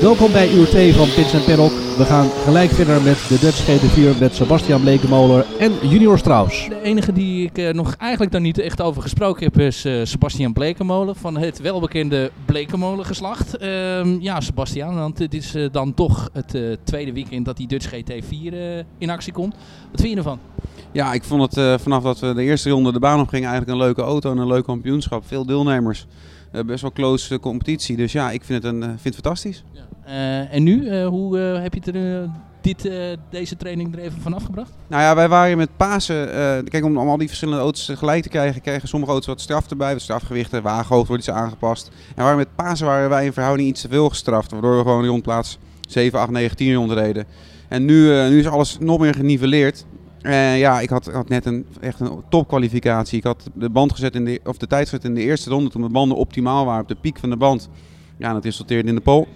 Welkom bij uur 2 van Pits en Perrok. We gaan gelijk verder met de Dutch GT4 met Sebastian Blekemolen en Junior Strauss. De enige die ik eh, nog eigenlijk daar niet echt over gesproken heb is eh, Sebastian Blekemolen van het welbekende Blekemolen geslacht. Ehm, ja, Sebastian, want dit is eh, dan toch het eh, tweede weekend dat die Dutch GT4 eh, in actie komt. Wat vind je ervan? Ja, ik vond het eh, vanaf dat we de eerste ronde de baan op gingen eigenlijk een leuke auto en een leuk kampioenschap. Veel deelnemers. Eh, best wel close competitie. Dus ja, ik vind het, een, vind het fantastisch. Eh, en nu, eh, hoe eh, heb je eh, dit, eh, deze training er even vanaf gebracht? Nou ja, wij waren met Pasen. eh, kijk, om, al die verschillende auto's tegelijk te krijgen, kregen sommige auto's wat straf erbij. Wat strafgewichten, wagenhoogte wordt iets aangepast. En waar met Pasen waren wij in verhouding iets te veel gestraft. Waardoor we gewoon rond plaats 7, 8, 9, 10 rondreden. En nu, eh, nu is alles nog meer geniveleerd. Eh, ja, ik had, had net een, echt een topkwalificatie. Ik had de, band gezet in de, of de tijd gezet in de eerste ronde toen de banden optimaal waren op de piek van de band. Ja, dat resulteerde in de pole.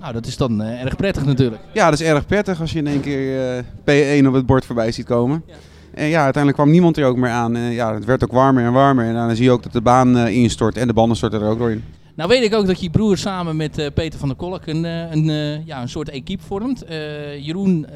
Nou, dat is dan eh, erg prettig natuurlijk. Ja, dat is erg prettig als je in één keer eh, P1 op het bord voorbij ziet komen. En ja, uiteindelijk kwam niemand er ook meer aan. En ja, het werd ook warmer en warmer. En dan zie je ook dat de baan eh, instort en de banden storten er ook door in. Nou weet ik ook dat je broer samen met eh, Peter van der Kolk een, eh, een, eh, ja, een soort equipe vormt. Jeroen,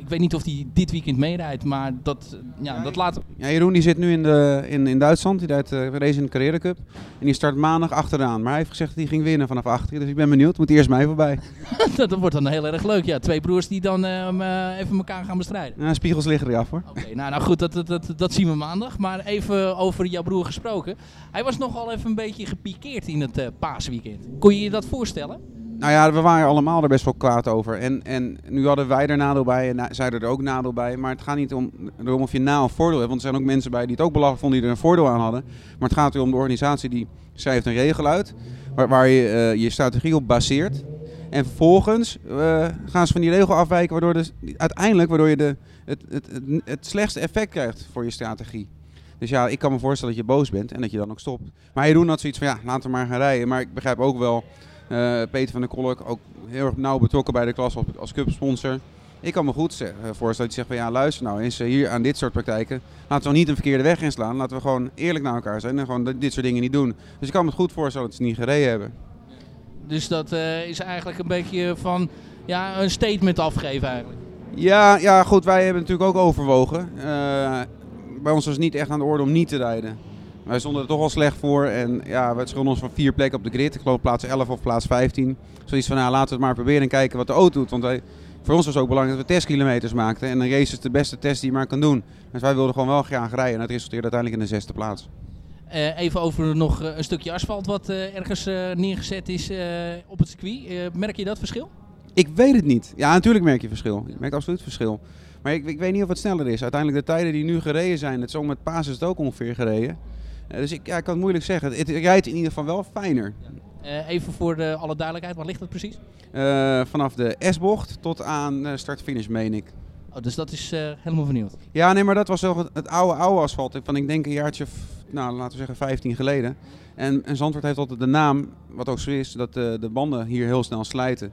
ik weet niet of hij dit weekend meerijdt, maar dat, ja, dat laat... Ja, Jeroen die zit nu in, de, in, in Duitsland. Die rijdt uh, race in de Carrera Cup. En die start maandag achteraan. Maar hij heeft gezegd dat hij ging winnen vanaf achter. Dus ik ben benieuwd. Moet eerst mij voorbij. dat wordt dan heel erg leuk. Ja, twee broers die dan even elkaar gaan bestrijden. Nou, spiegels liggen eraf hoor. Oké, nou, nou goed, dat, dat, dat, dat zien we maandag. Maar even over jouw broer gesproken. Hij was nogal even een beetje gepikeerd in het eh, paasweekend. Kon je je dat voorstellen? Nou ja, we waren allemaal er best wel kwaad over. En, en nu hadden wij er nadeel bij en zij er ook nadeel bij. Maar het gaat niet om, erom of je na of voordeel hebt. Want er zijn ook mensen bij die het ook belachelijk vonden die er een voordeel aan hadden. Maar het gaat er om de organisatie die schrijft een regel uit. Waar, waar je eh, je strategie op baseert. En vervolgens eh, gaan ze van die regel afwijken. Waardoor de, uiteindelijk waardoor je de, het, het, het, het slechtste effect krijgt voor je strategie. Dus ja, ik kan me voorstellen dat je boos bent en dat je dan ook stopt. Maar Jeroen had zoiets van ja, laten we maar gaan rijden. Maar ik begrijp ook wel eh, Peter van der Kolk ook heel erg nauw betrokken bij de klas als, als cupsponsor. Ik kan me goed eh, voorstellen dat je zegt van ja, luister nou eens eh, hier aan dit soort praktijken. Laten we niet een verkeerde weg inslaan. Laten we gewoon eerlijk naar elkaar zijn en gewoon dit- soort dingen niet doen. Dus ik kan me goed voorstellen dat ze niet gereden hebben. Dus dat is eigenlijk een beetje van ja, een statement afgeven eigenlijk. Ja, ja, goed, wij hebben natuurlijk ook overwogen. Bij ons was het niet echt aan de orde om niet te rijden. Wij stonden er toch al slecht voor en ja, we schulden ons van vier plekken op de grid. Ik geloof plaats 11 of plaats 15. Zoiets van, nou, laten we het maar proberen en kijken wat de auto doet. Want wij, voor ons was het ook belangrijk dat we testkilometers maakten. En een race is de beste test die je maar kan doen. Dus wij wilden gewoon wel graag rijden en dat resulteerde uiteindelijk in de zesde plaats. Eh, even over nog eh, een stukje asfalt wat eh, ergens neergezet is op het circuit. Merk je dat verschil? Ik weet het niet. Ja, natuurlijk merk je verschil. Je merkt absoluut verschil. Maar ik, ik weet niet of het sneller is. Uiteindelijk de tijden die nu gereden zijn, het zo met Paas is het ook ongeveer gereden. Eh, dus ik, ja, ik kan het moeilijk zeggen. Het, het rijdt in ieder geval wel fijner. Eh, even voor de, alle duidelijkheid, waar ligt dat precies? Eh, vanaf de S-bocht tot aan start-finish, meen ik. Oh, dus dat is helemaal vernieuwd. Ja, nee, maar dat was wel het, het oude, oude asfalt. Van ik denk een jaartje, nou, laten we zeggen 15 geleden. En, en Zandvoort heeft altijd de naam, wat ook zo is, dat de banden hier heel snel slijten.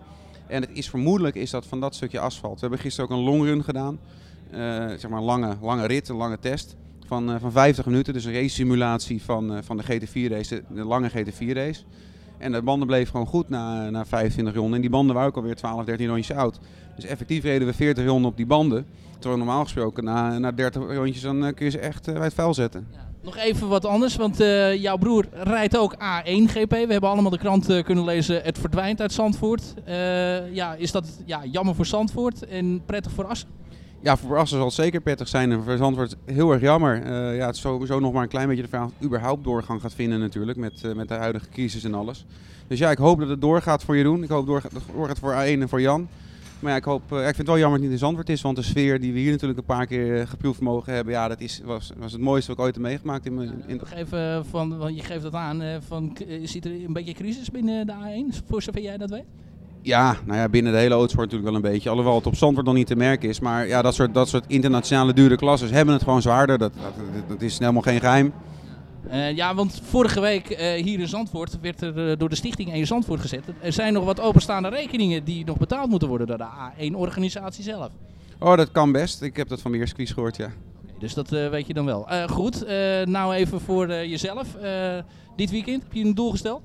En het is vermoedelijk is dat van dat stukje asfalt. We hebben gisteren ook een longrun gedaan. Eh, zeg maar een lange, lange rit, een lange test. Van, eh, van 50 minuten, dus een race simulatie van, eh, van de GT4 race, de, lange GT4 race. En de banden bleven gewoon goed na, na 25 ronden. En die banden waren ook alweer 12, 13 rondjes oud. Dus effectief reden we 40 ronden op die banden. Terwijl normaal gesproken na, na 30 rondjes dan kun je ze echt bij het vuil zetten. Nog even wat anders, want eh, jouw broer rijdt ook A1 GP. We hebben allemaal de krant eh, kunnen lezen, het verdwijnt uit Zandvoort. Eh, ja, is dat ja, jammer voor Zandvoort en prettig voor Assen? Ja, voor Assen zal het zeker prettig zijn. En voor Zandvoort heel erg jammer. Ja, het is sowieso nog maar een klein beetje de vraag of het überhaupt doorgang gaat vinden natuurlijk. Met, met de huidige crisis en alles. Dus ja, ik hoop dat het doorgaat voor Jeroen. Ik hoop dat het doorgaat voor A1 en voor Jan. Maar ja, ik, hoop, eh, ik vind het wel jammer dat het niet in Zandvoort is. Want de sfeer die we hier natuurlijk een paar keer eh, geproefd mogen hebben. Ja, dat is, was, was het mooiste wat ik ooit heb meegemaakt. In, mijn- in, even van, want je geeft dat aan, eh, van, eh, zit er een beetje crisis binnen de A1, voor zover jij dat weet? Ja, nou ja, binnen de hele autosport natuurlijk wel een beetje. Alhoewel het op Zandvoort nog niet te merken is. Maar ja, dat soort, dat soort internationale dure klasses hebben het gewoon zwaarder. Dat, dat, dat is helemaal geen geheim. Eh, ja, want vorige week eh, hier in Zandvoort werd er eh, door de stichting 1 Zandvoort gezet. Er zijn nog wat openstaande rekeningen die nog betaald moeten worden door de A1-organisatie zelf. Oh, dat kan best. Ik heb dat van Meersquies gehoord, ja. Oké, dus dat eh, weet je dan wel. Eh, goed, eh, nou even voor jezelf. Eh, dit weekend heb je een doel gesteld?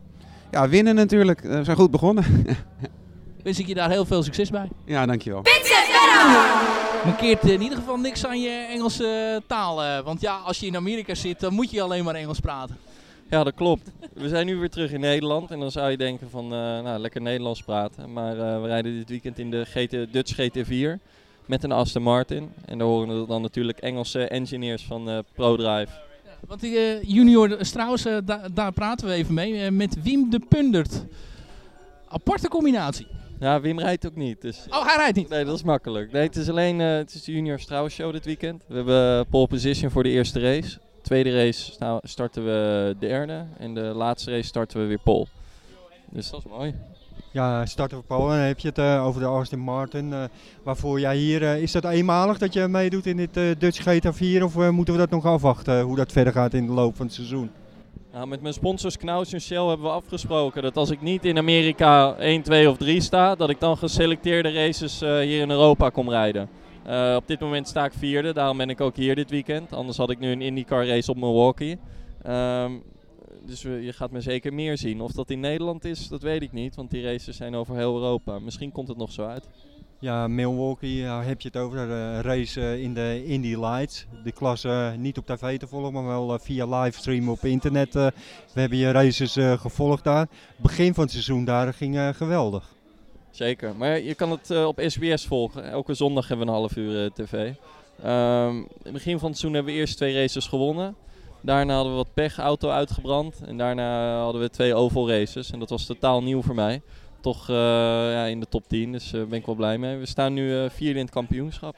Ja, winnen natuurlijk. We zijn goed begonnen. wens ik je daar heel veel succes bij. Ja, dankjewel. Mankeert in ieder geval niks aan je Engelse taal. eh, want ja, als je in Amerika zit, dan moet je alleen maar Engels praten. Ja, dat klopt. We zijn nu weer terug in Nederland en dan zou je denken van, eh, nou, lekker Nederlands praten. Maar eh, we rijden dit weekend in de GT, Dutch GT4 met een Aston Martin. En daar horen dan natuurlijk Engelse engineers van eh, ProDrive. Want die eh, junior Strauss, eh, da- daar praten we even mee. eh, met Wim de Pundert. Aparte combinatie. Ja, Wim rijdt ook niet, dus... Oh, hij rijdt niet. Nee, dat is makkelijk. Nee, het is alleen eh, het is de Junior Strauss Show dit weekend. We hebben pole position voor de eerste race. Tweede race sta- starten we derde. En de laatste race starten we weer pole. Dus dat is mooi. Ja, starten we Paul. En dan heb je het eh, over de Aston Martin. eh, waarvoor jij hier, eh, is dat eenmalig dat je meedoet in dit eh, Dutch GT4? Of eh, moeten we dat nog afwachten, hoe dat verder gaat in de loop van het seizoen? Nou, met mijn sponsors Knaus en Shell hebben we afgesproken dat als ik niet in Amerika 1, 2 of 3 sta, dat ik dan geselecteerde races eh, hier in Europa kom rijden. Eh, op dit moment sta ik vierde, daarom ben ik ook hier dit weekend. Anders had ik nu een IndyCar race op Milwaukee. Ehm, dus je gaat me zeker meer zien. Of dat in Nederland is, dat weet ik niet, want die races zijn over heel Europa. Misschien komt het nog zo uit. Ja, Milwaukee, ja, heb je het over de race eh, in de Indy Lights. De klasse eh, niet op tv te volgen, maar wel eh, via livestream op internet. eh. we hebben je races eh, gevolgd daar. Begin van het seizoen daar ging eh, geweldig. Zeker, maar je kan het eh, op SBS volgen. Elke zondag hebben we een half uur eh, tv. Ehm, in het begin van het seizoen hebben we eerst twee races gewonnen. Daarna hadden we wat pech, auto uitgebrand. En daarna hadden we twee oval races. En dat was totaal nieuw voor mij. Toch eh, ja, in de top 10, dus daar ben ik wel blij mee. We staan nu eh, vierde in het kampioenschap.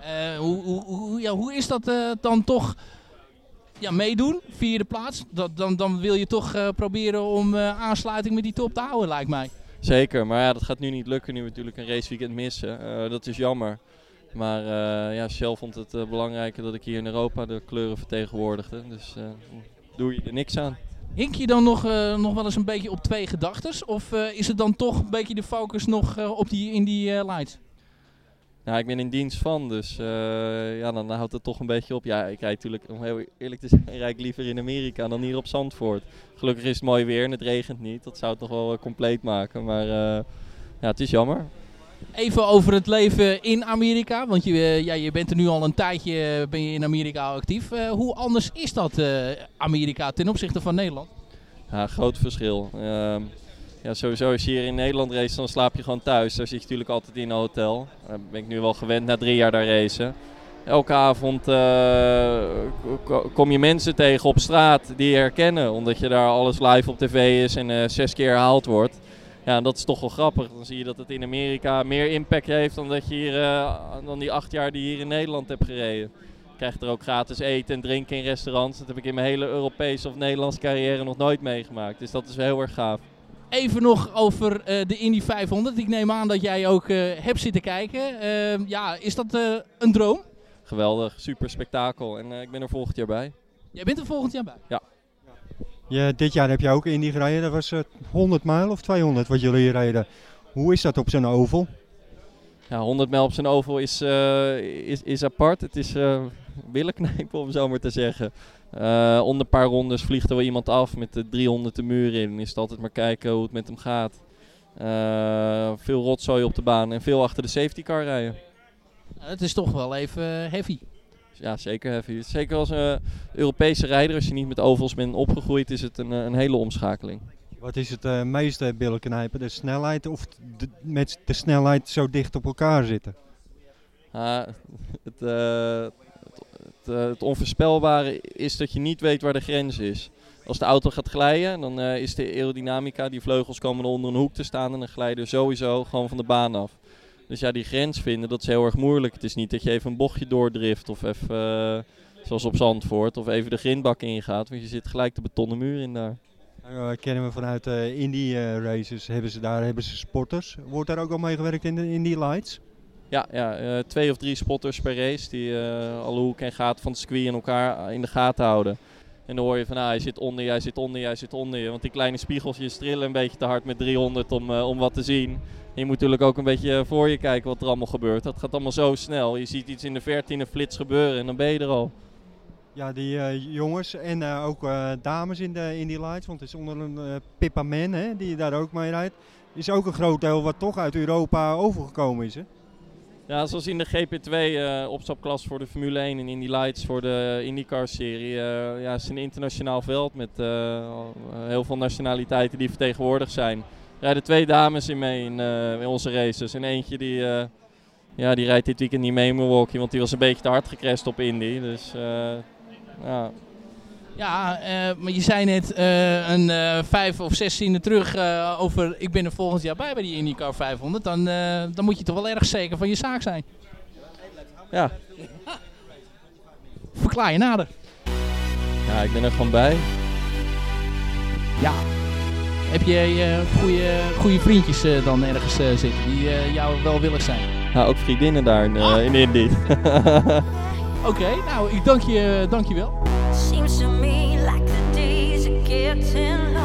Eh, hoe, hoe, hoe, ja, hoe is dat eh, dan toch ja, meedoen? Vierde plaats. Dat, dan, dan wil je toch eh, proberen om eh, aansluiting met die top te houden, lijkt mij. Zeker, maar ja, dat gaat nu niet lukken nu we natuurlijk een raceweekend missen. Eh, dat is jammer. Maar eh, ja, Shell vond het eh, belangrijker dat ik hier in Europa de kleuren vertegenwoordigde. Dus eh, doe je er niks aan. Hink je dan nog, eh, nog wel eens een beetje op twee gedachtes? Of eh, is het dan toch een beetje de focus nog eh, op die, in die lights? Nou, ik ben in dienst van, dus ja, dan houdt het toch een beetje op. Ja, ik rijd natuurlijk, om heel eerlijk te zijn, rijd ik liever in Amerika dan hier op Zandvoort. Gelukkig is het mooi weer en het regent niet. Dat zou het nog wel compleet maken, maar ja, het is jammer. Even over het leven in Amerika. Want je, eh, ja, je bent er nu al een tijdje eh, ben je in Amerika actief. Eh, hoe anders is dat Amerika ten opzichte van Nederland? Ja, groot verschil. Ehm, ja, sowieso als je hier in Nederland race, dan slaap je gewoon thuis. Daar zit je natuurlijk altijd in een hotel. Daar ben ik nu wel gewend na drie jaar daar racen. Elke avond ko- kom je mensen tegen op straat die je herkennen. Omdat je daar alles live op tv is en zes keer herhaald wordt. Ja, dat is toch wel grappig. Dan zie je dat het in Amerika meer impact heeft dan, dat je hier, eh, dan die acht jaar die je hier in Nederland hebt gereden. Je krijgt er ook gratis eten en drinken in restaurants. Dat heb ik in mijn hele Europese of Nederlandse carrière nog nooit meegemaakt. Dus dat is wel heel erg gaaf. Even nog over eh, de Indy 500. Ik neem aan dat jij ook eh, hebt zitten kijken. Eh, ja, is dat een droom? Geweldig, super spektakel. En ik ben er volgend jaar bij. Jij bent er volgend jaar bij. Ja, dit jaar heb je ook Indy gereden. Dat was eh, 100 mijl of 200 wat jullie reden. Hoe is dat op zo'n oval? Ja, 100 mijl op zijn oval is, eh, is, is apart. Het is eh billen knijpen, om zo maar te zeggen. Eh, onder een paar rondes vliegt er wel iemand af met de 300 de muur in. Dan is het altijd maar kijken hoe het met hem gaat. Eh, veel rotzooi op de baan en veel achter de safety car rijden. Eh, het is toch wel even eh, heavy. Ja, zeker heavy. Zeker als eh, Europese rijder, als je niet met ovals bent opgegroeid, is het een, eh, een hele omschakeling. Wat is het eh, meeste billen knijpen? De snelheid of de, met de snelheid zo dicht op elkaar zitten? Het, het, het, het onvoorspelbare is dat je niet weet waar de grens is. Als de auto gaat glijden, dan is de aerodynamica, die vleugels komen er onder een hoek te staan en dan glijden sowieso gewoon van de baan af. Dus ja, die grens vinden, dat is heel erg moeilijk. Het is niet dat je even een bochtje doordrift of even, eh, zoals op Zandvoort, of even de grindbak ingaat, want je zit gelijk de betonnen muur in daar. Nou, eh, kennen we vanuit Indy eh, races, hebben ze daar hebben ze sporters. Wordt daar ook al mee gewerkt in de Indy Lights? Ja, ja twee of drie spotters per race die alle hoeken en gaten van het circuit en elkaar in de gaten houden. En dan hoor je van, ah, hij zit onder je, hij zit onder je, hij zit onder je. Want die kleine spiegeltjes trillen een beetje te hard met 300 om, om wat te zien. Je moet natuurlijk ook een beetje voor je kijken wat er allemaal gebeurt. Dat gaat allemaal zo snel. Je ziet iets in de verte in een flits gebeuren en dan ben je er al. Ja, die eh, jongens en eh, ook eh, dames in de Indy Lights, want het is onder een eh, Pippa Man hè, die daar ook mee rijdt. is ook een groot deel wat toch uit Europa overgekomen is. Hè? Ja, zoals in de GP2 uh, opstapklas voor de Formule 1 en Indy Lights voor de IndyCar-serie. Ja, het is een internationaal veld met heel veel nationaliteiten die vertegenwoordigd zijn. Rijden twee dames in mee in, in onze races. En eentje die, ja, die rijdt dit weekend niet mee in Milwaukee, want die was een beetje te hard gecrashed op Indy. Dus ja, ja, uh, maar je zei net uh, een uh, vijf of zestiende terug over ik ben er volgend jaar bij bij die IndyCar 500. Dan, dan moet je toch wel erg zeker van je zaak zijn. Ja. Verklaar je nader. Ja, ik ben er gewoon bij. Ja. Heb je goede, goede vriendjes dan ergens zitten die jou wel willig zijn? Ja, ook vriendinnen daar in, Ah. in Indy. Oké, okay, nou ik dank je, dank je wel. Seems to me like the days are getting.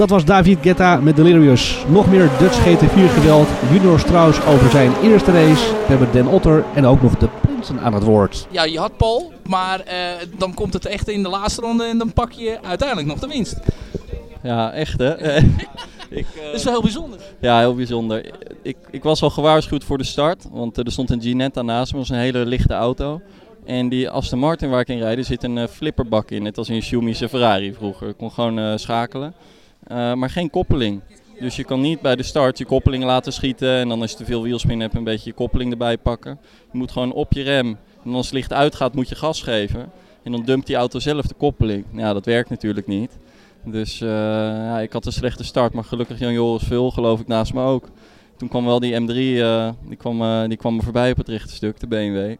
Dat was David Guetta met Delirious. Nog meer Dutch GT4 geweld. Junior Strauss over zijn eerste race. We hebben Den Otter en ook nog de Prinsen aan het woord. Ja, je had Paul, maar eh, dan komt het echt in de laatste ronde en dan pak je uiteindelijk nog de winst. Ja, echt hè. ik, eh, Dat is wel heel bijzonder. Ja, heel bijzonder. Ik, ik was al gewaarschuwd voor de start, want eh, er stond een Ginetta naast me, dat was een hele lichte auto. En die Aston Martin waar ik in rijd, er zit een eh, flipperbak in, net als in een Schumische Ferrari vroeger. Ik kon gewoon eh, schakelen, Eh, maar geen koppeling. Dus je kan niet bij de start je koppeling laten schieten en dan als je te veel wielspin hebt een beetje je koppeling erbij pakken. Je moet gewoon op je rem en als het licht uitgaat moet je gas geven. En dan dumpt die auto zelf de koppeling. Ja, dat werkt natuurlijk niet. Dus eh, ja, ik had een slechte start, maar gelukkig Jan Joris Vul geloof ik naast me ook. Toen kwam wel die M3, eh, die, kwam, die kwam me voorbij op het rechte stuk, de BMW.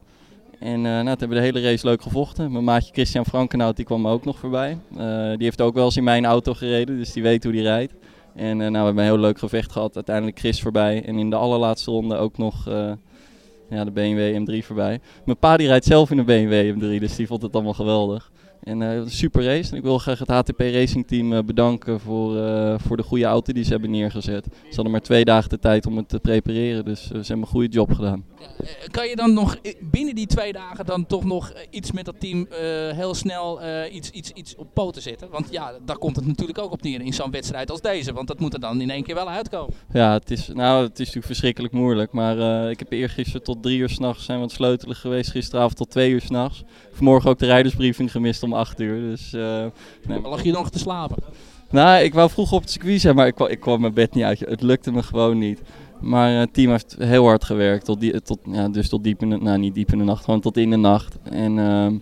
En eh, nou, hebben we de hele race leuk gevochten. Mijn maatje Christian Frankenhout die kwam ook nog voorbij. Eh, die heeft ook wel eens in mijn auto gereden, dus die weet hoe die rijdt. En eh, nou, we hebben een heel leuk gevecht gehad. Uiteindelijk Chris voorbij. En in de allerlaatste ronde ook nog ja, de BMW M3 voorbij. Mijn pa die rijdt zelf in een BMW M3, dus die vond het allemaal geweldig. En eh, een super race. En ik wil graag het HTP Racing Team eh, bedanken voor, eh, voor de goede auto die ze hebben neergezet. Ze hadden maar twee dagen de tijd om het te prepareren, dus eh, ze hebben een goede job gedaan. Eh, Kan je dan nog eh, binnen die twee dagen dan toch nog eh, iets met dat team eh, heel snel eh, iets, iets, iets op poten zetten? Want ja, daar komt het natuurlijk ook op neer in zo'n wedstrijd als deze. Want dat moet er dan in één keer wel uitkomen. Ja, het is, nou, het is natuurlijk verschrikkelijk moeilijk. Maar eh, ik heb eergisteren tot drie uur s'nachts zijn we aan het sleutelen geweest. Gisteravond tot twee uur s'nachts. Vanmorgen ook de rijdersbriefing gemist om acht uur. Dus, eh, nee, Dan lag je nog te slapen. Nou, ik wou vroeg op het circuit zijn, maar ik kwam, ik kwam mijn bed niet uit. Het lukte me gewoon niet. Maar eh, het team heeft heel hard gewerkt. Tot die, tot, ja, dus tot diep in de, nou niet diep in de nacht, gewoon tot in de nacht. En ehm,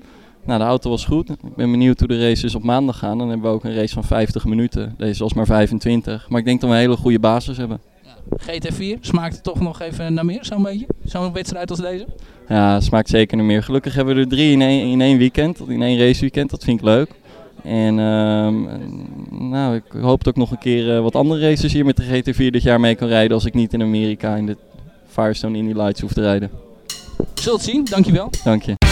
nou, de auto was goed. Ik ben benieuwd hoe de race is op maandag gaan. Dan hebben we ook een race van 50 minuten. Deze was maar 25. Maar ik denk dat we een hele goede basis hebben. GT4 smaakt het toch nog even naar meer, zo'n beetje? Zo'n wedstrijd als deze? Ja, smaakt zeker naar meer. Gelukkig hebben we er drie in één, in één weekend, in één raceweekend. Dat vind ik leuk. En ehm, nou, ik hoop dat ik nog een keer eh, wat andere races hier met de GT4 dit jaar mee kan rijden als ik niet in Amerika in de Firestone Indy Lights hoef te rijden. Zult zien, dankjewel. Dank je.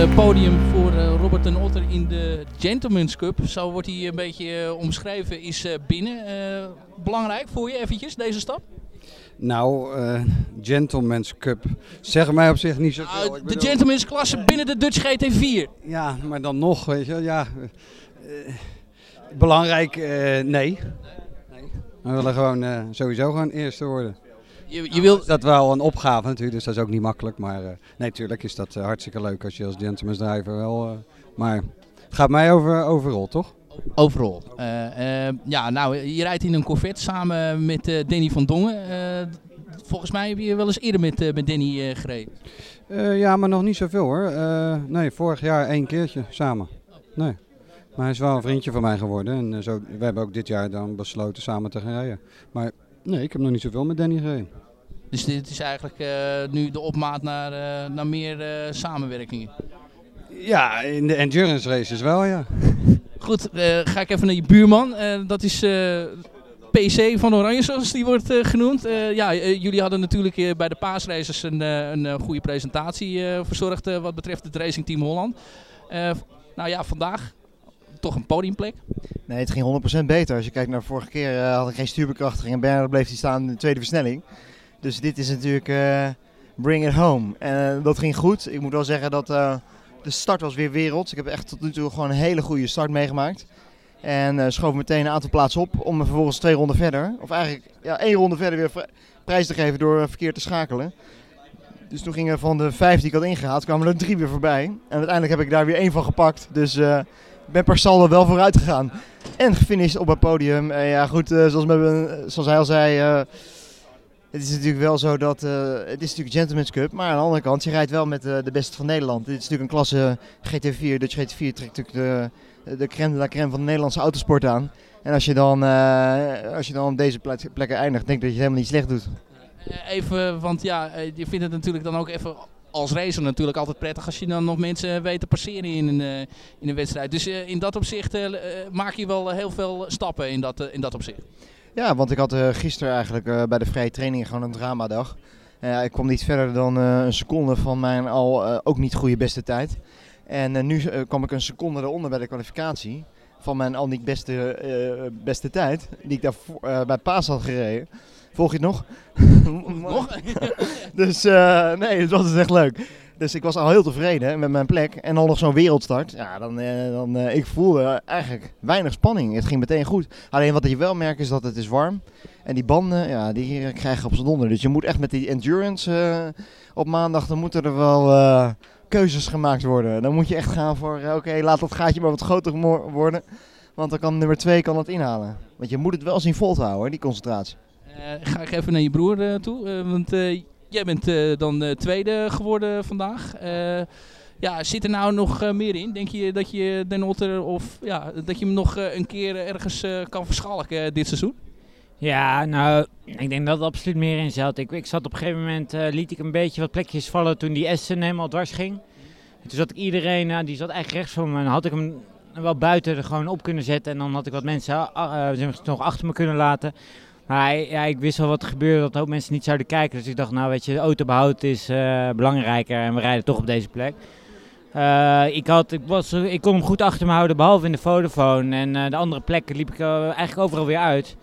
Eh, podium voor eh, Robert en Otter in de Gentleman's Cup. Zo wordt hij een beetje eh, omschreven, is binnen. Belangrijk voor je eventjes, deze stap? Nou, eh, Gentleman's Cup. Zeg mij op zich niet zoveel. Nou, de bedoel- Gentleman's klasse binnen de Dutch GT4. Ja, maar dan nog, weet je, ja. belangrijk, nee. nee. We willen gewoon sowieso gewoon eerste worden. Je, je wil, Dat is wel een opgave natuurlijk, dus dat is ook niet makkelijk. Maar eh, nee, natuurlijk is dat eh, hartstikke leuk als je als gentleman's driver wel... eh, maar het gaat mij over overal, toch? Overal. Ja, nou, je rijdt in een Corvette samen met Danny van Dongen. Volgens mij heb je wel eens eerder met, met Danny gereden. Ja, maar nog niet zoveel hoor. Nee, vorig jaar één keertje samen. Nee. Maar hij is wel een vriendje van mij geworden. En zo, we hebben ook dit jaar dan besloten samen te gaan rijden. Maar nee, ik heb nog niet zoveel met Danny gereden. Dus dit is eigenlijk eh, nu de opmaat naar, eh, naar meer eh, samenwerkingen. Ja, in de endurance races wel, ja. Goed, ga ik even naar je buurman. Dat is PC van Oranje, zoals die wordt genoemd. Ja, jullie hadden natuurlijk bij de paasraces een, een goede presentatie verzorgd wat betreft het Racing Team Holland. Nou ja, vandaag toch een podiumplek. Nee, het ging 100% beter. Als je kijkt naar de vorige keer eh, had ik geen stuurbekrachtiging en Bernard bleef hij staan in de tweede versnelling. Dus dit is natuurlijk eh, bring it home. En eh, dat ging goed. Ik moet wel zeggen dat de start was weer werelds. Ik heb echt tot nu toe gewoon een hele goede start meegemaakt. En schoof meteen een aantal plaatsen op om vervolgens twee ronden verder, of eigenlijk ja, één ronde verder weer prijs te geven door verkeerd te schakelen. Dus toen gingen van de vijf die ik had ingehaald, kwamen er drie weer voorbij. En uiteindelijk heb ik daar weer één van gepakt. Dus ben per wel vooruit gegaan. En gefinished op het podium. En ja, goed, eh, zoals, zoals hij al zei. eh, het is natuurlijk wel zo dat. eh, het is natuurlijk Gentleman's Cup. Maar aan de andere kant, je rijdt wel met de beste van Nederland. Dit is natuurlijk een klasse GT4. Dutch GT4 trekt natuurlijk de, de crème de la crème van de Nederlandse autosport aan. En als je dan, als je dan op deze plek- plekken eindigt, denk ik dat je het helemaal niet slecht doet. Even, want ja, je vindt het natuurlijk dan ook even als racer natuurlijk altijd prettig als je dan nog mensen weet te passeren in een, eh, in een wedstrijd. Dus eh, in dat opzicht eh, maak je wel heel veel stappen in dat, in dat opzicht. Ja, want ik had gisteren eigenlijk bij de vrije training gewoon een dramadag. Eh, ik kwam niet verder dan een seconde van mijn al ook niet goede beste tijd. En nu kwam ik een seconde eronder bij de kwalificatie. Van mijn al niet beste, beste tijd. Die ik daar bij Paas had gereden. Volg je het nog? Nog? dus eh, nee, dat was echt leuk. Dus ik was al heel tevreden met mijn plek. En dan nog zo'n wereldstart. Ja, dan, eh, dan eh, ik voelde eigenlijk weinig spanning. Het ging meteen goed. Alleen wat je wel merkt is dat het is warm. En die banden, ja, die krijgen op z'n donder. Dus je moet echt met die endurance op maandag, dan moeten er wel keuzes gemaakt worden. Dan moet je echt gaan voor, oké, laat dat gaatje maar wat groter worden. Want dan kan nummer 2 kan het inhalen. Want je moet het wel zien vol te houden, die concentratie. Eh, ga ik even naar je broer eh, toe, eh, want jij bent dan tweede geworden vandaag. Ja, zit er nou nog meer in? Denk je dat je Den Otter of ja, dat je hem nog een keer ergens kan verschalken dit seizoen? Ja, nou, ik denk dat er absoluut meer in zat. Ik, ik zat op een gegeven moment, eh, liet ik een beetje wat plekjes vallen toen die Essen helemaal dwars ging. En toen zat ik iedereen, die zat eigenlijk rechts van me. En had ik hem wel buiten er gewoon op kunnen zetten. En dan had ik wat mensen nog achter me kunnen laten. Maar ja, ik wist wel wat er gebeurde, dat ook mensen niet zouden kijken. Dus ik dacht, nou weet je, autobehoud is eh, belangrijker en we rijden toch op deze plek. Eh, ik, had, ik, was, ik kon hem goed achter me houden, behalve in de Vodafone. En eh, de andere plekken liep ik eigenlijk overal weer uit.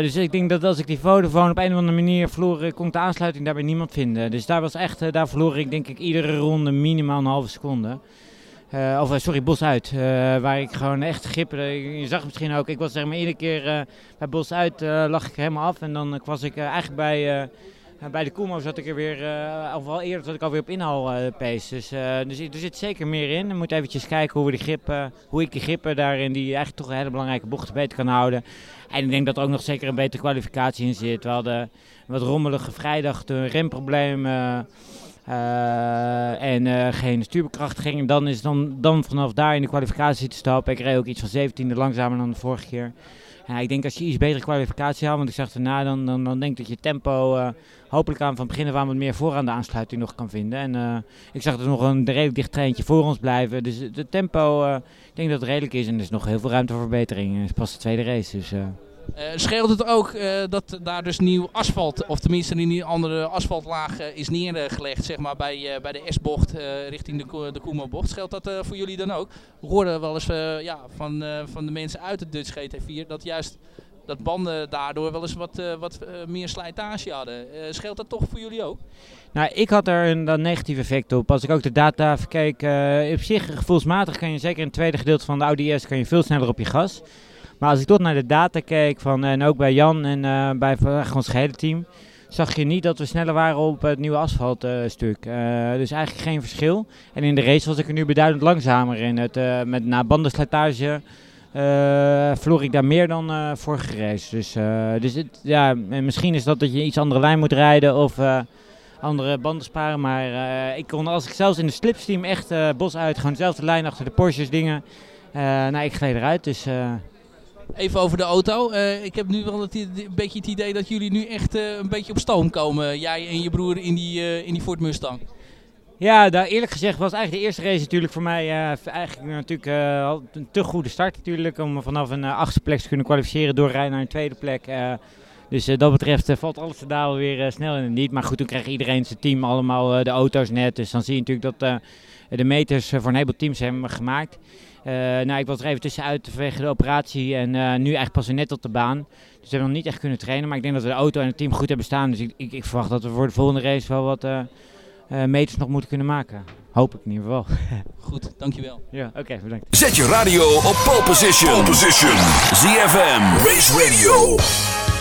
Dus ik denk dat als ik die Vodafone op een of andere manier verloor, kon ik de aansluiting daar bij niemand vinden. Dus daar was echt, daar verloor ik denk ik iedere ronde minimaal een halve seconde. Eh, of eh, sorry, Bos uit. eh, waar ik gewoon echt grippen. Je zag misschien ook. Ik was zeg maar iedere keer bij Bos uit lag ik helemaal af. En dan was ik eigenlijk bij, bij de Koemo zat ik er weer, of al eerder zat ik alweer op inhaalpace. dus, eh, dus er zit zeker meer in. We moeten eventjes kijken hoe, we die grippen, hoe ik die grippen daarin, die eigenlijk toch een hele belangrijke bochten beter kan houden. En ik denk dat er ook nog zeker een betere kwalificatie in zit. We hadden wat rommelige vrijdag, een remprobleem. Eh, en eh, geen stuurbekrachtiging. Dan is dan, dan vanaf daar in de kwalificatie te stappen. Ik reed ook iets van 17e langzamer dan de vorige keer. Ja, ik denk als je iets betere kwalificatie haalt, want ik zag daarna, dan, dan, dan denk ik dat je tempo eh, hopelijk aan van begin af aan wat meer vooraan de aansluiting nog kan vinden. En ik zag er nog een redelijk dicht treintje voor ons blijven. Dus het tempo, ik denk dat het redelijk is en er is nog heel veel ruimte voor verbetering. Het is pas de tweede race, dus... eh, scheelt het ook eh, dat daar dus nieuw asfalt, of tenminste een andere asfaltlaag eh, is neergelegd, zeg maar, bij, bij de S-bocht richting de, de Koeman-bocht? Scheelt dat voor jullie dan ook? We horen wel eens ja, van, van de mensen uit het Dutch GT4 dat juist dat banden daardoor wel eens wat, wat meer slijtage hadden. Eh, scheelt dat toch voor jullie ook? Nou, ik had er een, negatief effect op. Als ik ook de data even keek, eh, op zich gevoelsmatig kan je zeker in het tweede gedeelte van de Audi S kan je veel sneller op je gas. Maar als ik tot naar de data keek, van, en ook bij Jan en eh, bij van ons hele team, zag je niet dat we sneller waren op het nieuwe asfaltstuk. dus eigenlijk geen verschil. En in de race was ik er nu beduidend langzamer in. Het, eh, met na bandenslijtage eh, verloor ik daar meer dan eh, vorige race. Dus, eh, dus ja, en misschien is dat dat je iets andere lijn moet rijden of eh, andere banden sparen. Maar eh, ik kon, als ik zelfs in de slipstream echt eh, bos uit, gewoon dezelfde lijn achter de Porsches dingen. eh nou, ik gleed eruit. Dus eh, Even over de auto. Eh, ik heb nu wel het, een beetje het idee dat jullie nu echt eh, een beetje op stoom komen. Jij en je broer in die, eh, in die Ford Mustang. Ja, daar eerlijk gezegd was eigenlijk de eerste race natuurlijk voor mij eigenlijk natuurlijk een te goede start natuurlijk. Om vanaf een achtste plek te kunnen kwalificeren door rijden naar een tweede plek. dus dat betreft valt alles te dalen weer snel in niet. Maar goed, toen kreeg iedereen zijn team allemaal de auto's net. Dus dan zie je natuurlijk dat de meters voor een heleboel teams hebben gemaakt. Eh, nou, ik was er even tussenuit vanwege de operatie en eh, nu echt pas weer net op de baan. Dus we hebben nog niet echt kunnen trainen. Maar ik denk dat we de auto en het team goed hebben staan. Dus ik, ik, ik verwacht dat we voor de volgende race wel wat eh, eh, meters nog moeten kunnen maken. Hoop ik in ieder geval. Goed, dankjewel. ja, oké, bedankt. Zet je radio op pole position. Pole position. ZFM Race Radio.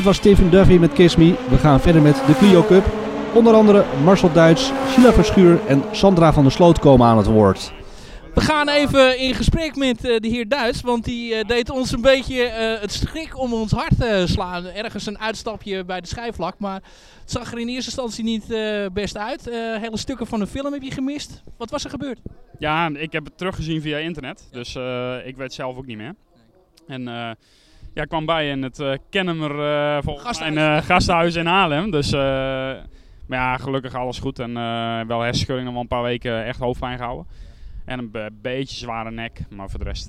Dat was Steven Duffy met Kiss Me. We gaan verder met de Clio Cup. Onder andere Marcel Duits, Sheila Verschuur en Sandra van der Sloot komen aan het woord. We gaan even in gesprek met eh, de heer Duits, want die eh, deed ons een beetje eh, het schrik om ons hart te slaan. Ergens een uitstapje bij de schijfvlak, maar het zag er in eerste instantie niet eh, best uit. Eh, hele stukken van de film heb je gemist. Wat was er gebeurd? Ja, ik heb het teruggezien via internet, dus eh, ik weet zelf ook niet meer. En eh, ja, kwam bij in het eh Kennemer eh, volgens Gasthuis. mij een eh, gasthuis in Haarlem. Dus, maar ja, gelukkig alles goed. En wel hersenschudding nog wel een paar weken echt hoofdpijn gehouden. En een be- beetje zware nek, maar voor de rest,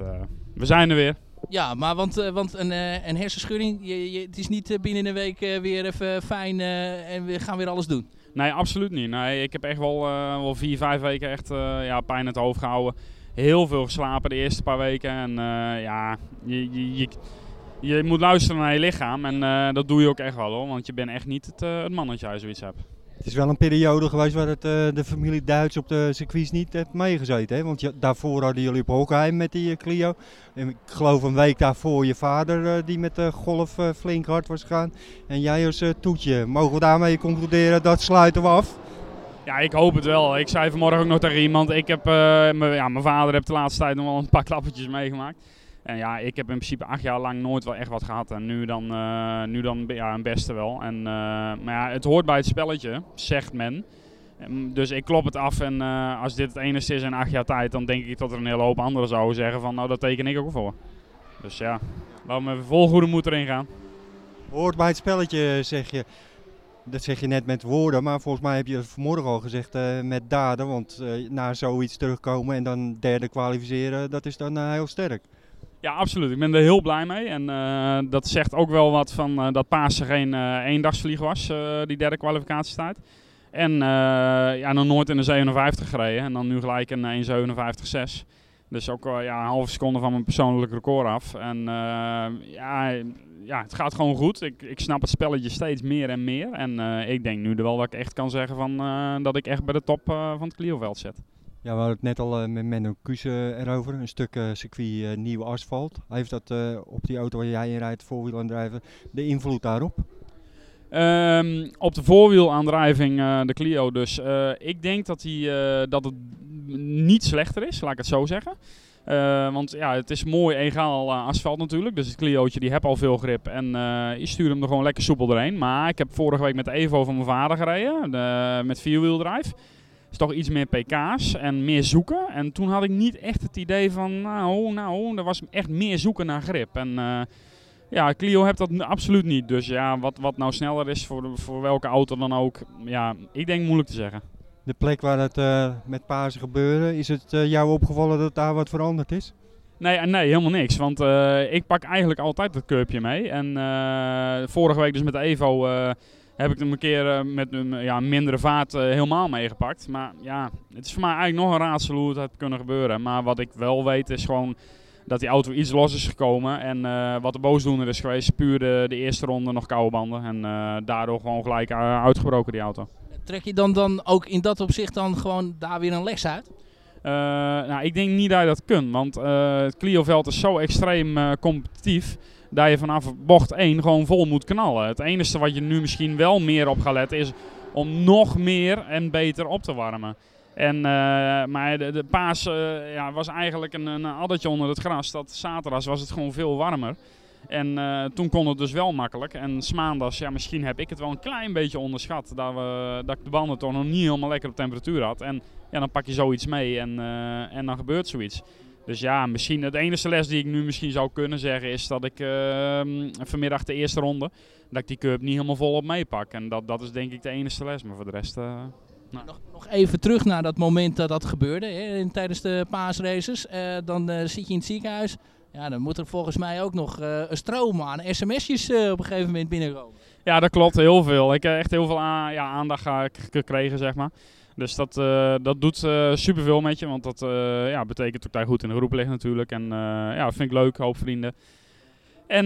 we zijn er weer. Ja, maar want, want een, een hersenschudding, je, je, het is niet binnen een week weer even fijn en we gaan weer alles doen. Nee, absoluut niet. Nee, ik heb echt wel, wel vier, vijf weken echt ja, pijn in het hoofd gehouden. Heel veel geslapen de eerste paar weken. En ja, je, je, je, je moet luisteren naar je lichaam. En eh, dat doe je ook echt wel hoor. Want je bent echt niet het, het mannetje als je zoiets hebt. Het is wel een periode geweest waar het, eh, de familie Duits op de circuits niet heeft meegezeten. Hè? Want je- daarvoor hadden jullie op Hockheim met die Clio. En ik geloof een week daarvoor je vader die met de golf flink hard was gegaan. En jij als toetje. Mogen we daarmee concluderen dat sluiten we af? Ja, ik hoop het wel. Ik zei vanmorgen ook nog tegen iemand. Ik heb, mijn- ja, mijn vader heeft de laatste tijd nog wel een paar klappertjes meegemaakt. En ja, ik heb in principe acht jaar lang nooit wel echt wat gehad. En nu dan, eh, nu dan ja, een beste wel. En, eh, maar ja, het hoort bij het spelletje, zegt men. Ehm, Dus ik klop het af en eh, als dit het enige is in acht jaar tijd, dan denk ik dat er een hele hoop anderen zouden zeggen van nou, dat teken ik ook voor. Dus ja, laten we vol goede moed erin gaan. Hoort bij het spelletje, zeg je. Dat zeg je net met woorden, maar volgens mij heb je het vanmorgen al gezegd met daden. Want eh, na zoiets terugkomen en dan derde kwalificeren, dat is dan heel sterk. Ja, absoluut. Ik ben er heel blij mee. En eh, dat zegt ook wel wat van eh, dat Pasen geen eh eendagsvlieg was, die derde kwalificatiestijd. En ja, nog nooit in de 57 gereden. En dan nu gelijk een 1.57.6. Dus ook ja, een halve seconde van mijn persoonlijk record af. En ja, ja, het gaat gewoon goed. Ik, ik snap het spelletje steeds meer en meer. En ik denk nu wel dat ik echt kan zeggen van, dat ik echt bij de top van het Clioveld zit. Ja, we hadden het net al eh, met Menno Kuze erover. Een stuk eh, circuit eh, nieuw asfalt. Heeft dat op die auto waar jij in rijdt, voorwielaandrijven, de invloed daarop? Ehm, op de voorwielaandrijving, eh, de Clio dus. Ik denk dat, die, dat het niet slechter is, laat ik het zo zeggen. Want ja, het is mooi egaal asfalt natuurlijk. Dus het Clio'tje die heb al veel grip. En je stuurt hem er gewoon lekker soepel doorheen. Maar ik heb vorige week met de Evo van mijn vader gereden. De, met vierwieldrive. Is toch iets meer pk's en meer zoeken. En toen had ik niet echt het idee van, nou, nou, er was echt meer zoeken naar grip. En eh, ja, Clio heeft dat absoluut niet. Dus ja, wat, wat nou sneller is voor, de- voor welke auto dan ook, ja, ik denk moeilijk te zeggen. De plek waar het eh, met Pasen gebeurde, is het eh, jou opgevallen dat daar wat veranderd is? Nee, nee helemaal niks. Want ik pak eigenlijk altijd het curbje mee. En vorige week dus met de Evo heb ik hem een keer eh, met een ja, mindere vaart eh, helemaal meegepakt. Maar ja, het is voor mij eigenlijk nog een raadsel hoe het had kunnen gebeuren. Maar wat ik wel weet is gewoon dat die auto iets los is gekomen. En eh, wat de boosdoener is geweest, puur de, de eerste ronde nog koude banden. En eh, daardoor gewoon gelijk eh, uitgebroken die auto. Trek je dan, dan ook in dat opzicht dan gewoon daar weer een les uit? Eh, nou, ik denk niet dat je dat kunt, want eh, het Clioveld is zo extreem eh, competitief dat je vanaf bocht 1 gewoon vol moet knallen. Het enige wat je nu misschien wel meer op gaat letten is om nog meer en beter op te warmen. En, eh, maar de, de paas eh, ja, was eigenlijk een, een addertje onder het gras. Dat zaterdags was het gewoon veel warmer. En eh, toen kon het dus wel makkelijk. En maandags, ja, misschien heb ik het wel een klein beetje onderschat. Dat, we, dat ik de banden toch nog niet helemaal lekker op temperatuur had. En ja, dan pak je zoiets mee en, en dan gebeurt zoiets. Dus ja, misschien het enige les die ik nu misschien zou kunnen zeggen is dat ik ehm, vanmiddag de eerste ronde, dat ik die curb niet helemaal volop meepak. En dat, dat is denk ik de enige les. Maar voor de rest... eh, nou. Nog even terug naar dat moment dat dat gebeurde hè, in, tijdens de paasraces. Eh, dan eh, zit je in het ziekenhuis. Ja, dan moet er volgens mij ook nog een stroom aan sms'jes op een gegeven moment binnenkomen. Ja, dat klopt. Heel veel. Ik heb echt heel veel ja, aandacht gekregen, zeg maar. Dus dat, eh, dat doet eh superveel met je. Want dat eh, ja, betekent dat je goed in de groep ligt natuurlijk. En ja, vind ik leuk. Hoop vrienden. En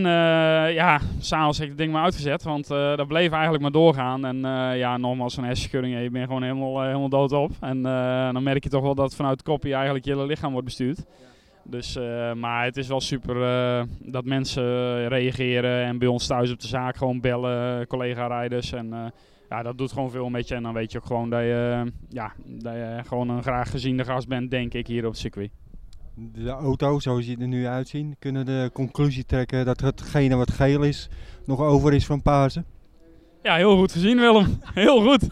ja, s'avonds heb ik het ding maar uitgezet. Want dat bleef eigenlijk maar doorgaan. En ja, nogmaals, zo'n hersenschudding. Je bent gewoon helemaal, helemaal dood op. En dan merk je toch wel dat vanuit het kopje eigenlijk je hele lichaam wordt bestuurd. Dus, maar het is wel super dat mensen reageren en bij ons thuis op de zaak gewoon bellen, collega-rijders. En ja, dat doet gewoon veel met je. En dan weet je ook gewoon dat je, ja, dat je gewoon een graag geziende gast bent, denk ik, hier op het circuit. De auto, zoals die er nu uitzien, kunnen de conclusie trekken dat hetgene wat geel is nog over is van Pasen. Ja, heel goed gezien Willem. Heel goed.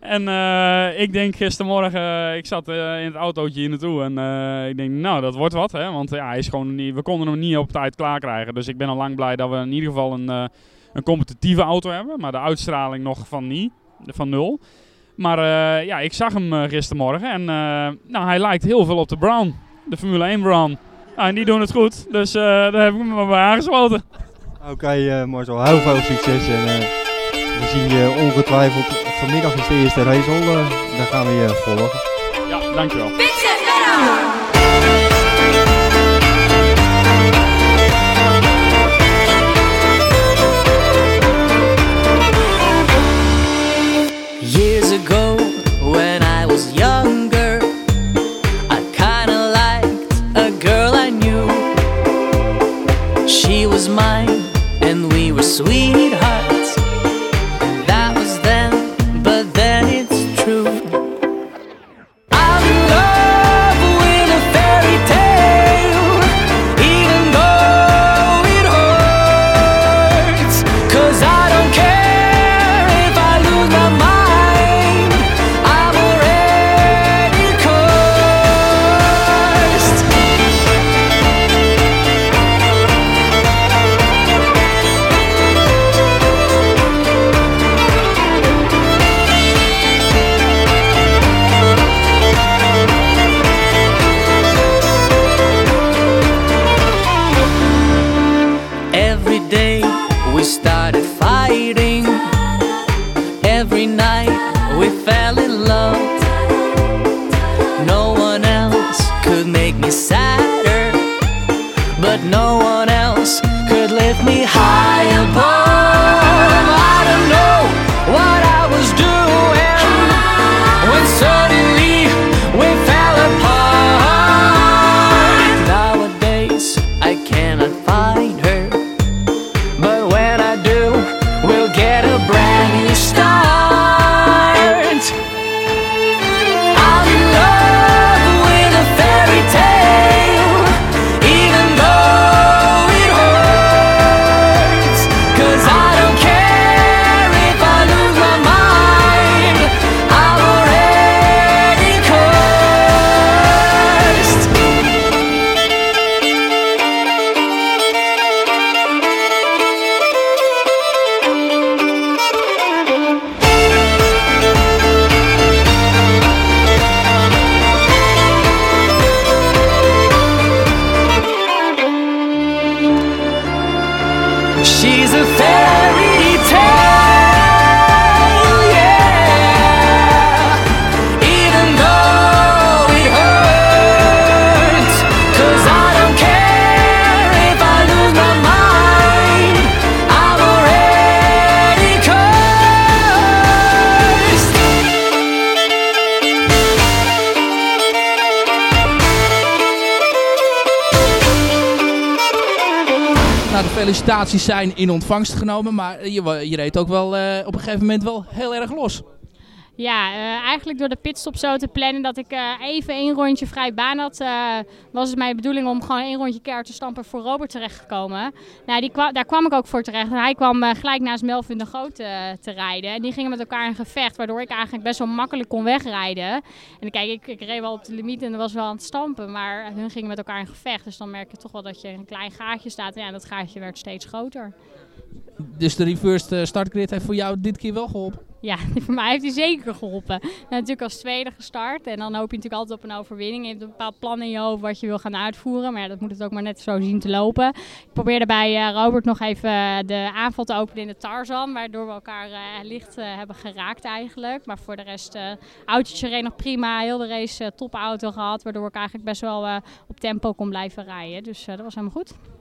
En eh, ik denk gistermorgen, eh, ik zat eh, in het autootje hier naartoe en ik denk, nou dat wordt wat. Hè? Want ja, hij is gewoon niet, we konden hem niet op tijd klaar krijgen. Dus ik ben al lang blij dat we in ieder geval een, een competitieve auto hebben. Maar de uitstraling nog van niet, van nul. Maar eh, ja, ik zag hem eh, gistermorgen en eh, nou, hij lijkt heel veel op de Brown. De Formule 1 Brown. Nou, en die doen het goed, dus eh, daar heb ik me maar bij aangesloten. Oké eh, Marcel, heel veel succes en eh, we zien je ongetwijfeld. Vanmiddag is de eerste race al, dan gaan we je volgen. Ja, dankjewel. Was younger, I kinda liked a girl I knew. She was mine, and we were sweethearts. De felicitaties zijn in ontvangst genomen, maar je, je reed ook wel eh, op een gegeven moment wel heel erg los. Ja, eh, eigenlijk door de pitstop zo te plannen dat ik eh, even één rondje vrij baan had, eh, was het mijn bedoeling om gewoon één rondje keihard te stampen voor Robert terecht te komen. Nou, die daar kwam ik ook voor terecht. En hij kwam gelijk naast Melvin de Groot te rijden. En die gingen met elkaar in gevecht, waardoor ik eigenlijk best wel makkelijk kon wegrijden. En kijk, ik, ik reed wel op de limiet en was wel aan het stampen, maar hun gingen met elkaar in gevecht. Dus dan merk je toch wel dat je in een klein gaatje staat. En ja, dat gaatje werd steeds groter. Dus de reversed eh, startgrid heeft voor jou dit keer wel geholpen. Ja, voor mij heeft hij zeker geholpen. Nou, natuurlijk als tweede gestart. En dan hoop je natuurlijk altijd op een overwinning. Je hebt een bepaald plan in je hoofd wat je wil gaan uitvoeren. Maar ja, dat moet het ook maar net zo zien te lopen. Ik probeerde bij eh, Robert nog even eh, de aanval te openen in de Tarzan. Waardoor we elkaar eh, licht hebben geraakt eigenlijk. Maar voor de rest, eh autootje reed nog prima. Heel de race topauto gehad. Waardoor ik eigenlijk best wel op tempo kon blijven rijden. Dus dat was helemaal goed.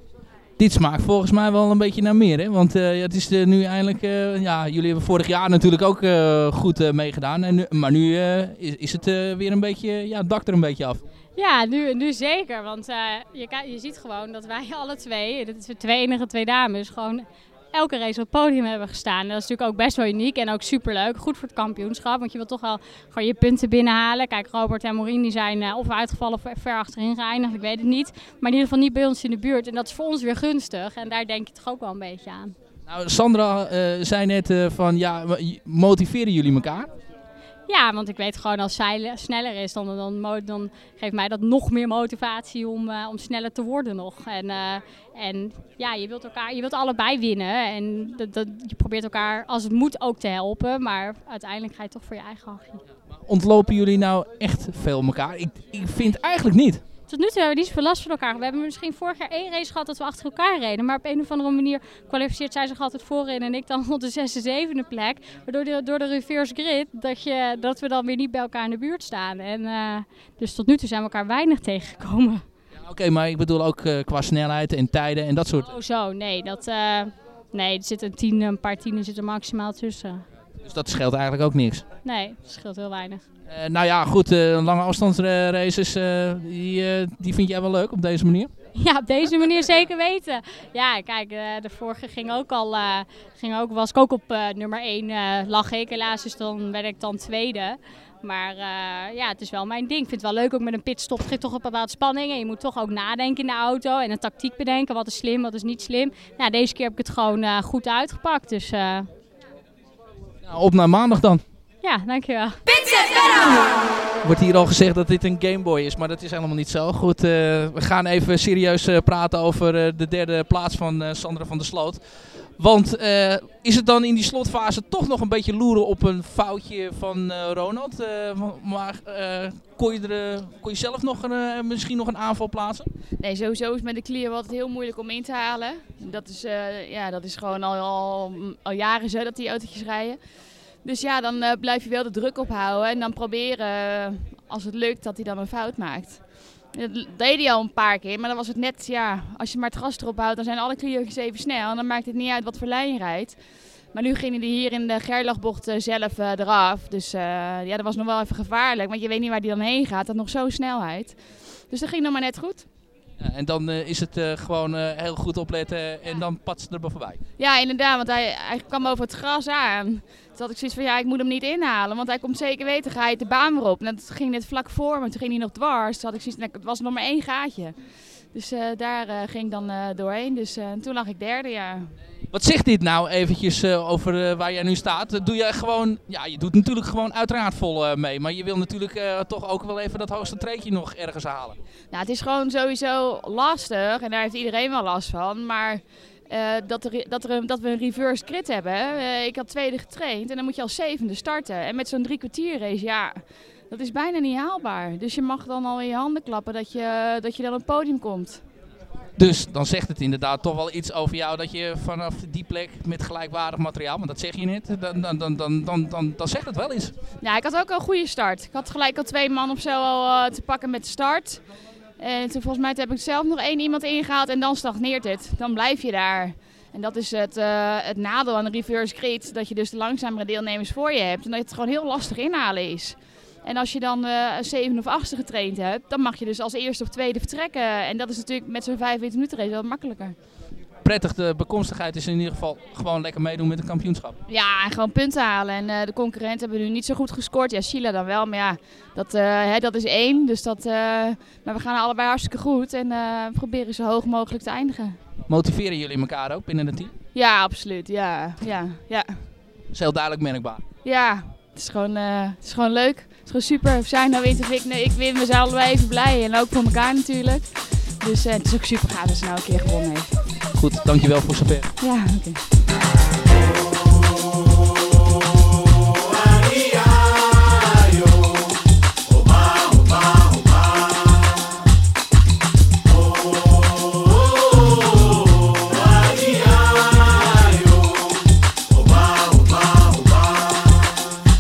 Dit smaakt volgens mij wel een beetje naar meer, hè? Want eh, het is er nu eindelijk... eh, ja, jullie hebben vorig jaar natuurlijk ook eh, goed eh, meegedaan. En maar nu eh, is, is het eh, weer een beetje... Ja, het dak er een beetje af. Ja, nu, nu zeker. Want eh, je, je ziet gewoon dat wij alle twee, dat de twee enige twee dames, gewoon elke race op het podium hebben gestaan. Dat is natuurlijk ook best wel uniek en ook superleuk. Goed voor het kampioenschap, want je wilt toch wel gewoon je punten binnenhalen. Kijk, Robert en Maureen die zijn eh, of uitgevallen of ver achterin geëindigd, ik weet het niet. Maar in ieder geval niet bij ons in de buurt. En dat is voor ons weer gunstig. En daar denk je toch ook wel een beetje aan. Nou, Sandra eh, zei net eh, van, ja, motiveren jullie elkaar? Ja, want ik weet gewoon als zij le- sneller is, dan, dan, dan geeft mij dat nog meer motivatie om, eh, om sneller te worden nog. En, eh, en ja, je wilt, elkaar, je wilt allebei winnen. En dat, dat, je probeert elkaar als het moet ook te helpen. Maar uiteindelijk ga je toch voor je eigen hachje. Ontlopen jullie nou echt veel elkaar? Ik, ik vind eigenlijk niet. Tot nu toe hebben we niet zoveel last van elkaar. We hebben misschien vorig jaar één race gehad dat we achter elkaar reden. Maar op een of andere manier kwalificeert zij zich altijd voorin en ik dan op de zesde, zevende plek. Waardoor de, door de reverse grid dat, je, dat we dan weer niet bij elkaar in de buurt staan. En, eh, dus tot nu toe zijn we elkaar weinig tegengekomen. Oké, maar ik bedoel ook eh, qua snelheid en tijden en dat soort. Oh zo, nee. Dat, eh, nee, er zit een, tien, een paar tienen zitten maximaal tussen. Dus dat scheelt eigenlijk ook niks. Nee, het scheelt heel weinig. Eh, nou ja, goed, eh, lange afstandsraces, eh, die, eh, die vind jij wel leuk op deze manier? Ja, op deze manier zeker weten. Ja, kijk, eh, de vorige ging ook al, eh, ging ook, was ik ook op eh, nummer 1, lag ik helaas, dus dan werd ik dan tweede. Maar eh, ja, het is wel mijn ding. Ik vind het wel leuk ook met een pitstop. Geeft toch een bepaalde spanning. En je moet toch ook nadenken in de auto. En een tactiek bedenken. Wat is slim, wat is niet slim. Nou, deze keer heb ik het gewoon eh, goed uitgepakt. Dus eh, Nou, op naar maandag dan. ja, dankjewel. Wordt hier al gezegd dat dit een Game Boy is, maar dat is helemaal niet zo. Goed, eh, we gaan even serieus eh, praten over eh, de derde plaats van Sandra van der Sloot. Want is het dan in die slotfase toch nog een beetje loeren op een foutje van Ronald? Maar kon, je zelf nog een, misschien nog een aanval plaatsen? Nee, sowieso is met de Clio altijd heel moeilijk om in te halen. Dat is, ja, dat is gewoon al, al, al jaren zo dat die autootjes rijden. Dus ja, dan eh, blijf je wel de druk ophouden en dan proberen, eh, als het lukt, dat hij dan een fout maakt. Dat deed hij al een paar keer, maar dan was het net, ja, als je maar het gas erop houdt, dan zijn alle Clio's even snel. En dan maakt het niet uit wat voor lijn je rijdt. Maar nu gingen die hier in de Gerlachbocht eh, zelf eraf. Dus ja, dat was nog wel even gevaarlijk, want je weet niet waar die dan heen gaat. Dat nog zo'n snelheid. Dus dat ging nog maar net goed. Ja, en dan is het gewoon heel goed opletten en dan pat ze er voorbij. Ja, inderdaad, want hij, hij kwam over het gras aan. Toen had ik zoiets van, ja, ik moet hem niet inhalen, want hij komt zeker weten, ga je de baan weer op. En dat ging net vlak voor me, toen ging hij nog dwars. Toen had ik zoiets, nou, het was nog maar één gaatje. Dus eh, daar eh, ging ik dan eh, doorheen, dus toen lag ik derde, ja. Wat zegt dit nou eventjes over waar jij nu staat? Doe je gewoon, ja, je doet natuurlijk gewoon uiteraard vol mee, maar je wil natuurlijk toch ook wel even dat hoogste treedje nog ergens halen. Nou, het is gewoon sowieso lastig en daar heeft iedereen wel last van. Maar eh, dat, er, dat, er, een- dat we een reverse grid hebben. eh, ik had tweede getraind en dan moet je als zevende starten. En met zo'n drie kwartier race, ja, dat is bijna niet haalbaar. Dus je mag dan al in je handen klappen dat je, dat je dan op het podium komt. Dus dan zegt het inderdaad toch wel iets over jou dat je vanaf die plek met gelijkwaardig materiaal, want dat zeg je net, dan, dan, dan, dan, dan, dan, dan zegt het wel iets. Ja, ik had ook al een goede start. Ik had gelijk al twee man of zo al eh, te pakken met de start. En volgens mij heb ik zelf nog één iemand ingehaald en dan stagneert het. Dan blijf je daar. En dat is het, eh, het nadeel aan de reverse grid. Dat je dus de langzamere deelnemers voor je hebt. En dat het gewoon heel lastig inhalen is. En als je dan eh, een zeven of achtste getraind hebt, dan mag je dus als eerste of tweede vertrekken. En dat is natuurlijk met zo'n 45 minuten race wel makkelijker. Prettig, de bekomstigheid is in ieder geval gewoon lekker meedoen met een kampioenschap. Ja, en gewoon punten halen. En eh, de concurrenten hebben nu niet zo goed gescoord. Ja, Sheila dan wel, maar ja, dat, eh, hè, dat is één. Dus dat, eh, maar we gaan allebei hartstikke goed en proberen zo hoog mogelijk te eindigen. Motiveren jullie elkaar ook binnen het team? Ja, absoluut. Ja, ja, ja. Dat is heel duidelijk merkbaar. Ja, het is gewoon, het is gewoon leuk. Het is gewoon super. Of zij nou wint of ik, nee, ik win, we zijn allebei even blij. En ook voor elkaar natuurlijk. Dus het is ook super gaaf dat ze nou een keer gewonnen heeft. Goed, dankjewel voor zover. Ja, oké.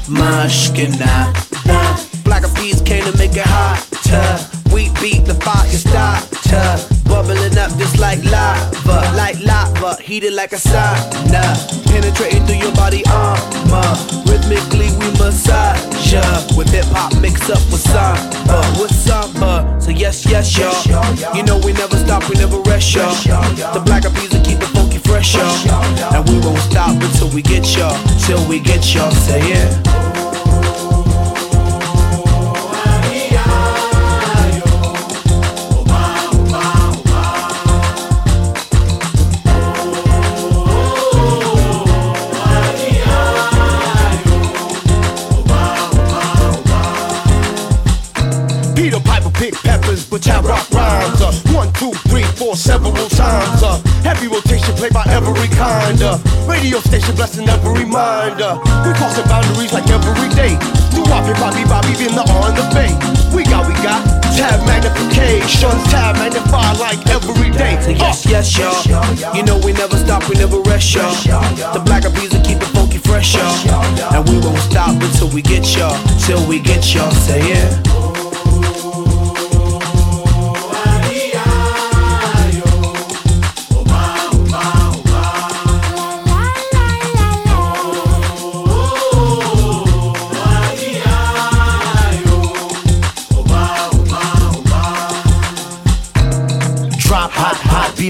Mushkina. Black of bees came to make it hotter. We beat the fire starter. Bubbling up just like lava, like lava. heated like a sauna. Penetrating through your body armor. Rhythmically we massage ya. With hip hop mixed up with samba, with samba. So yes, yes, y'all. You know we never stop, we never rest, y'all. The black peas will keep the funky fresh, y'all. And we won't stop until we get y'all, till we get y'all. Say yeah. Peppers, but I rock rhymes. Uh, one, two, three, four, several times. Uh, heavy rotation played by every kind. Uh, radio station blessing every mind. Uh, we crossing boundaries like every day. Do Bobby, Bobby, Bobby, been the on the bay. We got, we got tab magnification, tab magnify like every day. So yes, yes, y'all. You know we never stop, we never rest, y'all. The black will keep it funky fresh, y'all. And we won't stop until we get y'all, till we get y'all. Say yeah.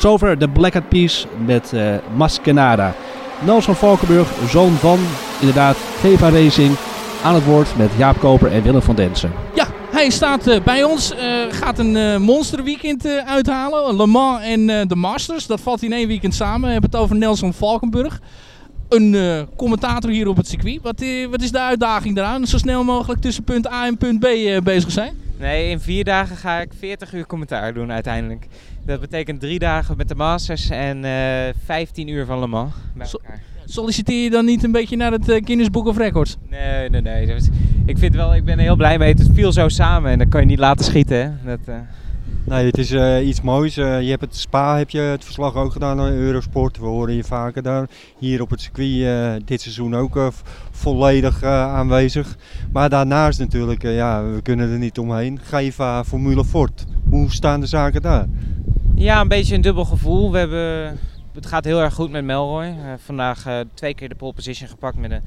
Tot zover de Black Peas met eh Maskenada. Nelson Valkenburg, zoon van inderdaad Geva Racing, aan het woord met Jaap Koper en Willem van Densen. Ja, hij staat eh, bij ons. eh, gaat een monsterweekend eh, uithalen. Le Mans en de Masters. Dat valt in één weekend samen. We hebben het over Nelson Valkenburg. Een commentator hier op het circuit. Wat, wat is de uitdaging daaraan? Zo snel mogelijk tussen punt A en punt B bezig zijn? Nee, in vier dagen ga ik 40 uur commentaar doen uiteindelijk. Dat betekent drie dagen met de Masters en eh 15 uur van Le Mans. bij elkaar. Solliciteer je dan niet een beetje naar het eh, Guinness Book of Records? Nee, nee, nee. Ik vind wel, ik ben er heel blij mee. Het viel zo samen en dat kan je niet laten schieten. Hè. Dat, eh, Nee, het is eh, iets moois. Eh, je hebt het Spa, heb je het verslag ook gedaan aan Eurosport. We horen je vaker daar. Hier op het circuit eh, dit seizoen ook volledig aanwezig. Maar daarnaast natuurlijk, ja, we kunnen er niet omheen. Geva Formule Ford. Hoe staan de zaken daar? Ja, een beetje een dubbel gevoel. We hebben, het gaat heel erg goed met Melroy. Vandaag twee keer de pole position gepakt met een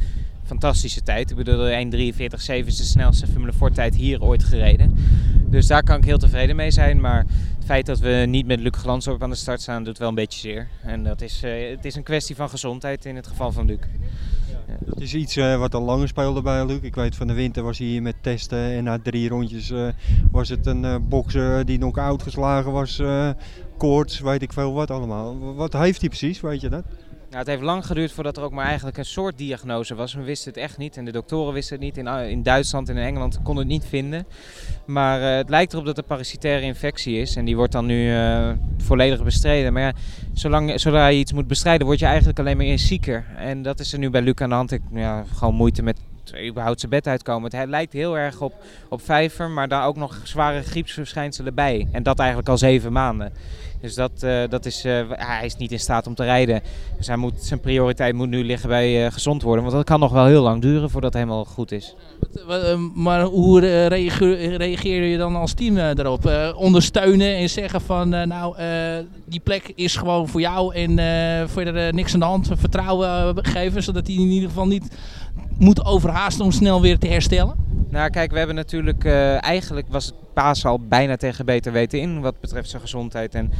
fantastische tijd. Ik bedoel, de 1.43.7 is de snelste Formule Ford tijd hier ooit gereden. Dus daar kan ik heel tevreden mee zijn. Maar het feit dat we niet met Luc Glansdorp aan de start staan, doet wel een beetje zeer. En dat is, eh, het is een kwestie van gezondheid in het geval van Luc. Dat is iets eh, wat al langer speelde bij Luc. Ik weet van de winter was hij hier met testen en na drie rondjes eh, was het een bokser die nog uitgeslagen was. eh koorts, weet ik veel wat allemaal. Wat heeft hij precies, weet je dat? Het heeft lang geduurd voordat er ook maar eigenlijk een soort diagnose was. We wisten het echt niet en de doktoren wisten het niet. In, eh, in Duitsland en in Engeland konden het niet vinden. Maar eh, het lijkt erop dat een parasitaire infectie is en die wordt dan nu eh, volledig bestreden. Maar zolang, zodra je iets moet bestrijden, word je eigenlijk alleen maar eens zieker. En dat is er nu bij Luc aan de hand. Ik ja, gewoon moeite met überhaupt zijn bed uitkomen. Het lijkt heel erg op, op vijver, maar daar ook nog zware griepsverschijnselen bij. En dat eigenlijk al zeven maanden. Dus dat, eh, dat is, eh, hij is niet in staat om te rijden. Dus hij moet, zijn prioriteit moet nu liggen bij eh, gezond worden. Want dat kan nog wel heel lang duren voordat het helemaal goed is. Eh, Maar hoe reage- reageer je dan als team eh, daarop? Eh, ondersteunen en zeggen van nou, die plek is gewoon voor jou en verder niks aan de hand. Vertrouwen geven, zodat hij in ieder geval niet moet overhaasten om snel weer te herstellen? Nou, kijk, we hebben natuurlijk. eigenlijk was het Paas al bijna tegen beter weten in wat betreft zijn gezondheid. En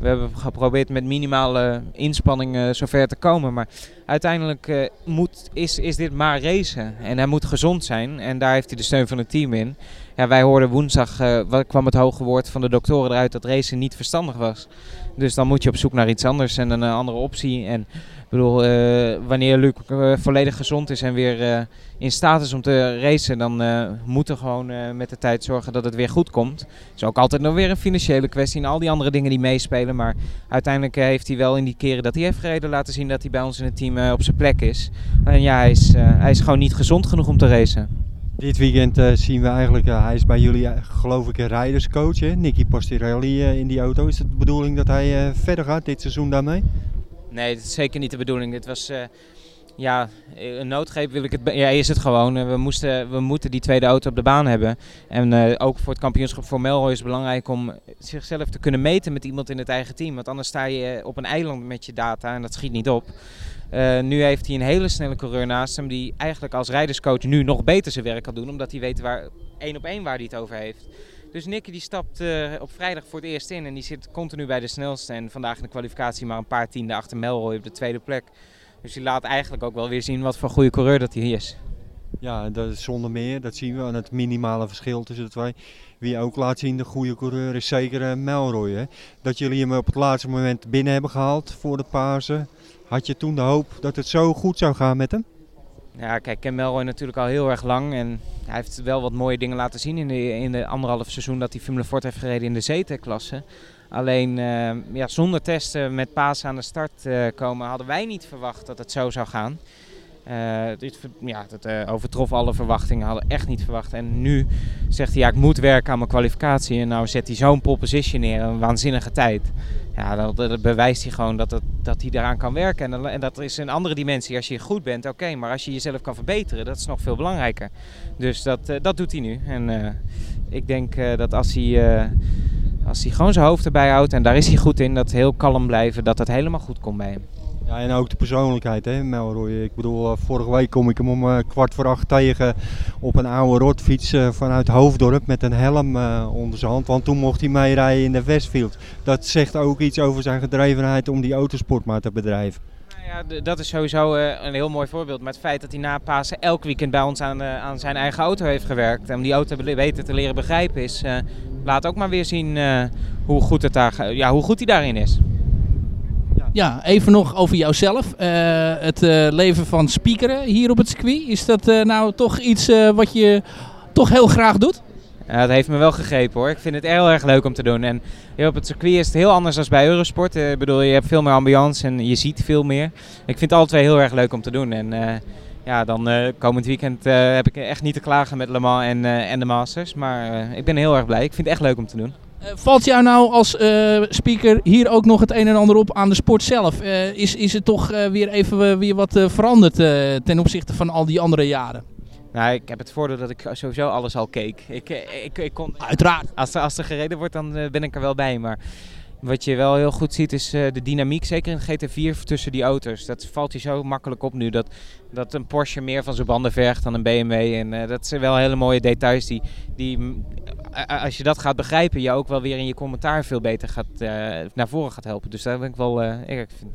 we hebben geprobeerd met minimale inspanning eh, zover te komen. Maar uiteindelijk eh, moet, is, is dit maar racen. En hij moet gezond zijn. En daar heeft hij de steun van het team in. Ja, wij hoorden woensdag, eh, wat kwam het hoge woord van de doktoren eruit dat racen niet verstandig was. Dus dan moet je op zoek naar iets anders en een andere optie. En ik bedoel, eh, wanneer Luc eh, volledig gezond is en weer eh, in staat is om te racen, dan moeten we gewoon met de tijd zorgen dat het weer goed komt. Het is ook altijd nog weer een financiële kwestie en al die andere dingen die meespelen. Maar uiteindelijk heeft hij wel in die keren dat hij heeft gereden laten zien dat hij bij ons in het team op zijn plek is. En ja, hij is, hij is gewoon niet gezond genoeg om te racen. Dit weekend zien we eigenlijk, hij is bij jullie geloof ik een rijderscoach, hè? Nicky Pastirelli in die auto. Is het de bedoeling dat hij verder gaat dit seizoen daarmee? Nee, dat is zeker niet de bedoeling. Dit was, eh, ja, een noodgreep wil ik het... Ja, is het gewoon. Eh, We, moesten, we moeten die tweede auto op de baan hebben. En eh, ook voor het kampioenschap voor Melroy is het belangrijk om zichzelf te kunnen meten met iemand in het eigen team. Want anders sta je eh, op een eiland met je data en dat schiet niet op. Eh, nu heeft hij een hele snelle coureur naast hem die eigenlijk als rijderscoach nu nog beter zijn werk kan doen. Omdat hij weet waar, één op één waar hij het over heeft. Dus Nicky die stapt eh, op vrijdag voor het eerst in en die zit continu bij de snelste. En vandaag in de kwalificatie maar een paar tienden achter Melroy op de tweede plek. Dus die laat eigenlijk ook wel weer zien wat voor goede coureur dat hij is. Ja, dat is zonder meer. Dat zien we aan het minimale verschil tussen de twee. Wie ook laat zien de goede coureur is zeker eh, Melroy. Hè? Dat jullie hem op het laatste moment binnen hebben gehaald voor de Pasen. Had je toen de hoop dat het zo goed zou gaan met hem? Ja, kijk, ken Melroy natuurlijk al heel erg lang. En hij heeft wel wat mooie dingen laten zien in de, in de anderhalf seizoen dat hij Formule Ford heeft gereden in de ZT-klasse. Alleen eh, ja, zonder testen met Paas aan de start eh, komen hadden wij niet verwacht dat het zo zou gaan. Eh, dit, ver- ja, dat eh, overtrof alle verwachtingen, hadden echt niet verwacht. En nu zegt hij, ja, ik moet werken aan mijn kwalificatie. En nou zet hij zo'n pole position neer, een waanzinnige tijd. Ja, dat, dat bewijst hij gewoon dat, het, dat hij daaraan kan werken. En, dan- en dat is een andere dimensie. Als je goed bent, oké. maar als je jezelf kan verbeteren, dat is nog veel belangrijker. Dus dat, eh, dat doet hij nu. En eh, ik denk eh, dat als hij, eh, als hij gewoon zijn hoofd erbij houdt, en daar is hij goed in, dat heel kalm blijven, dat het helemaal goed komt bij hem. Ja, en ook de persoonlijkheid, hè, Melroy. Ik bedoel, eh, vorige week kom ik hem om eh, kwart voor acht tegen op een oude rotfiets eh, vanuit Hoofddorp met een helm onder zijn hand. Want toen mocht hij meerijden in de Westfield. Dat zegt ook iets over zijn gedrevenheid om die autosport maar te bedrijven. Ja, d- dat is sowieso een heel mooi voorbeeld. Maar het feit dat hij na Pasen elk weekend bij ons aan, aan zijn eigen auto heeft gewerkt. En om die auto be- beter te leren begrijpen is. laat ook maar weer zien hoe, goed het daar, ja, hoe goed hij daarin is. Ja, even nog over jouzelf. Eh, het eh, leven van speakeren hier op het circuit. Is dat eh, nou toch iets wat je toch heel graag doet? Dat heeft me wel gegrepen hoor. Ik vind het heel erg leuk om te doen. En op het circuit is het heel anders dan bij Eurosport. Bedoel, je hebt veel meer ambiance en je ziet veel meer. Ik vind het alle twee heel erg leuk om te doen. En ja, dan komend weekend heb ik echt niet te klagen met Le Mans en, en de Masters. Maar ik ben heel erg blij. Ik vind het echt leuk om te doen. Eh, valt jou nou als eh, speaker hier ook nog het een en ander op aan de sport zelf? Eh, is, is het toch weer even weer wat veranderd ten opzichte van al die andere jaren? Nou, ik heb het voordeel dat ik sowieso alles al keek. Ik, ik, ik kon, Uiteraard. Als er, als er gereden wordt, dan ben ik er wel bij. Maar wat je wel heel goed ziet, is de dynamiek, zeker in GT4 tussen die auto's. Dat valt je zo makkelijk op nu. Dat, dat een Porsche meer van zijn banden vergt dan een BMW. En dat zijn wel hele mooie details die, die als je dat gaat begrijpen, je ook wel weer in je commentaar veel beter gaat, eh, naar voren gaat helpen. Dus daar ben ik wel, eh, ik, vind,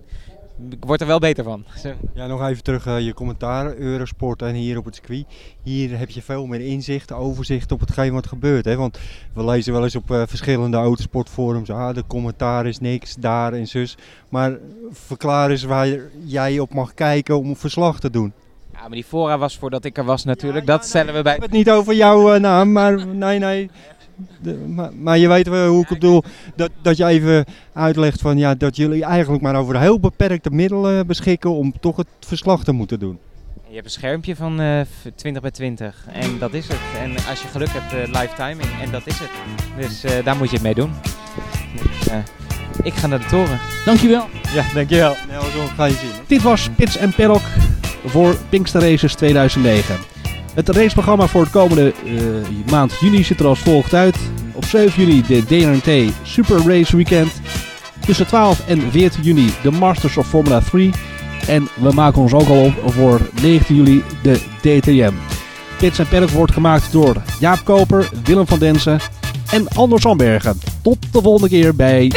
ik word er wel beter van. Ja, nog even terug eh, je commentaar, Eurosport en hier op het circuit. Hier heb je veel meer inzicht, overzicht op hetgeen wat gebeurt. Hè? Want we lezen wel eens op eh, verschillende autosportforums, ah, de commentaar is niks, daar en zus. Maar verklaar eens waar jij op mag kijken om verslag te doen. Ja, maar die fora was voordat ik er was natuurlijk. dat stellen we bij. Ik heb het niet over jouw eh, naam, maar nee, nee. De- maar, maar je weet wel hoe ik het bedoel. Dat, dat je even uitlegt van, ja, dat jullie eigenlijk maar over heel beperkte middelen beschikken om toch het verslag te moeten doen. Je hebt een schermpje van eh, 20 bij 20 en dat is het. En als je geluk hebt, eh, live timing en dat is het. Dus eh, daar moet je het mee doen. Dus, ik ga naar de toren. Dankjewel. Ja, dankjewel. Nelson, ga je zien. Dit was Pits en Paddock voor Pinkster Races 2009. Het raceprogramma voor de komende eh, maand juni ziet er als volgt uit. Op 7 juni de DNT Super Race Weekend. Tussen 12 en 14 juni de Masters of Formula 3. En we maken ons ook al op voor 19 juli de DTM. Pits en Paddock wordt gemaakt door Jaap Koper, Willem van Densen en Anders Zandbergen. Tot de volgende keer bij...